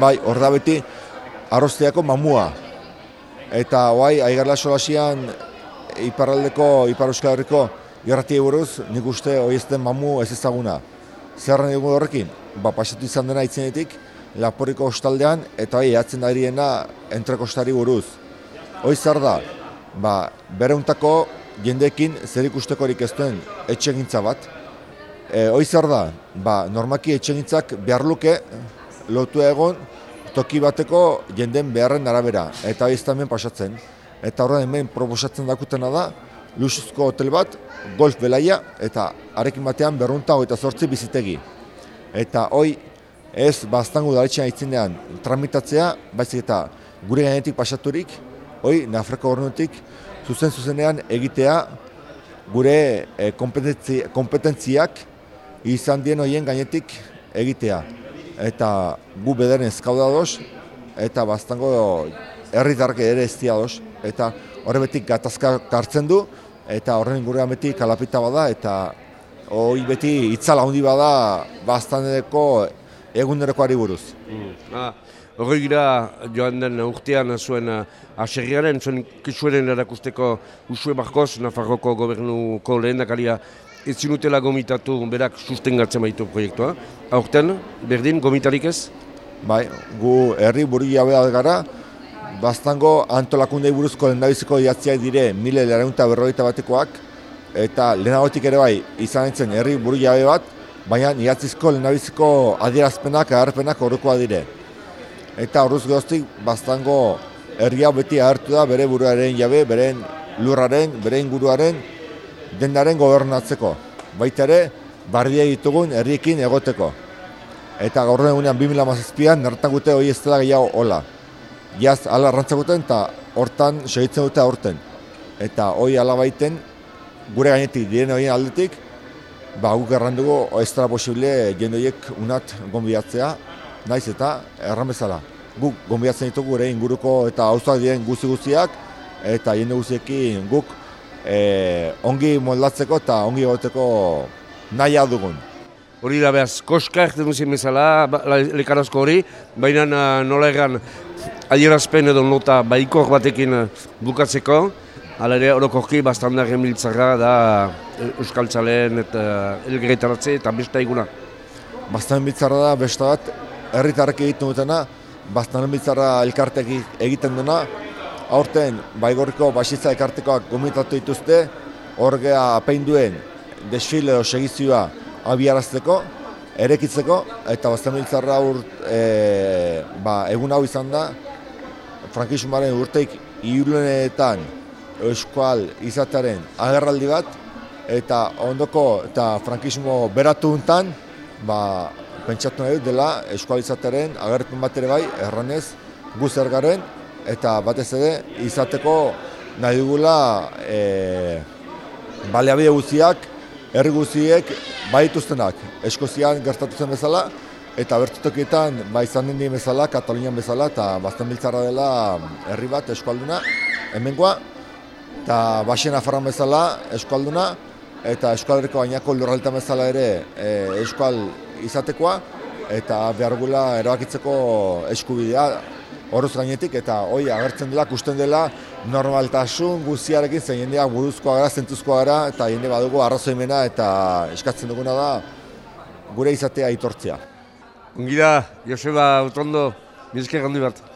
bai, hor da beti, arrozteako mamua. Eta hoai, aigarla solasian, iparraldeko, ipar euskal herriko, irrati buruz, nik uste hori ez den mamu ez ezaguna. Zerren dugu horrekin? Ba, pasatu izan dena itzenetik, Laporiko ostaldean, eta bai, ehatzen da eriena entrekostari buruz. Hoi zer da, ba, bereuntako jendeekin zer ikustekorik ez duen etxegintza bat. E, hoi zer da, ba, normaki etxegintzak behar luke lotu egon toki bateko jenden beharren arabera, eta ez pasatzen. Eta horren hemen proposatzen dakutena da, lusuzko hotel bat, golf belaia, eta arekin batean berrunta eta zortzi bizitegi. Eta hoi ez bastango daletxean aitzinean tramitatzea, baizik eta gure gainetik pasaturik, hoi Nafrako horrenutik zuzen zuzenean egitea gure e, kompetentziak izan dien hoien gainetik egitea. Eta gu bederen ezkauda doz, eta bastango herritarke ere ez doz, eta horre betik gatazka kartzen du, eta horren inguruan beti kalapita bada, eta hori beti itzala handi bada bastaneko egunerokoari buruz. Mm. Ah, Horri gira joan den urtean zuen uh, aserriaren, zuen kisuaren erakusteko Usue Marcos, Nafarroko gobernuko lehen dakaria, ez zinutela gomitatu berak sustengatzen baitu proiektua. Aurten, berdin, gomitarik ez? Bai, gu herri buru jabea gara, bastango antolakundei buruzko lehendabiziko jatziak dire mile leraunta berroita batekoak, eta lehenagotik ere bai, izan entzen herri buru jabe bat, baina niatzizko lehenabiziko adierazpenak, agarpenak horrekoa dire. Eta horruz goztik, bastango herria beti agertu da bere buruaren jabe, beren lurraren, bere inguruaren, dendaren gobernatzeko. Baita ere, bardia ditugun herriekin egoteko. Eta gaur egunean 2000 mazazpian, nertan gute hori ez dela gehiago hola. Jaz, ala rantzakuten eta hortan segitzen dute aurten. Eta hori alabaiten, gure gainetik, diren horien aldetik, ba, guk errandugu ez da posible jendoiek unat gombiatzea, naiz eta erran bezala. Guk gombiatzen ditugu gure inguruko eta hauzak diren guzi guztiak, eta jende guztiekin guk e, ongi moldatzeko eta ongi goteko nahi dugun. Hori da behaz, koska erten duzien bezala, ba, lekarazko hori, baina nola egan adierazpen edo nota baikor batekin bukatzeko, Hala ere, orokorki bastan da remiltzarra da eh, Euskal Txalen eta elgeretaratze eta besta eguna. Bastan biltzarra da besta bat, herritarrek egiten dutena, bastan biltzarra elkartek egiten dena, aurten baigorriko basitza elkartekoak gomitatu dituzte, horgea apeinduen desfile o segizioa abiarazteko, erekitzeko, eta bastan biltzarra e, ba, egun hau izan da, frankisumaren urteik irulenetan euskal izatearen agerraldi bat, eta ondoko eta frankismo beratu untan, ba, pentsatu nahi dela euskal izatearen agerpen bat ere bai, erranez, guzer garen, eta batez ere izateko nahi dugula e, baleabide guztiak, herri guztiek baituztenak, eskozian gertatu zen bezala, eta bertutokietan ba izan den bezala, Katalunian bezala, eta bazten biltzara dela herri bat eskualduna, hemengoa, eta baxena farran bezala eskualduna eta eskualdreko bainako lurralta bezala ere e, eskual izatekoa eta behargula erabakitzeko eskubidea horrez gainetik eta hoi agertzen dela, kusten dela normaltasun guziarekin zein jendeak buruzkoa gara, zentuzkoa gara eta jende badugu arrazoimena eta eskatzen duguna da gure izatea aitortzea. Ungida, Joseba Utondo, mizke gandi bat.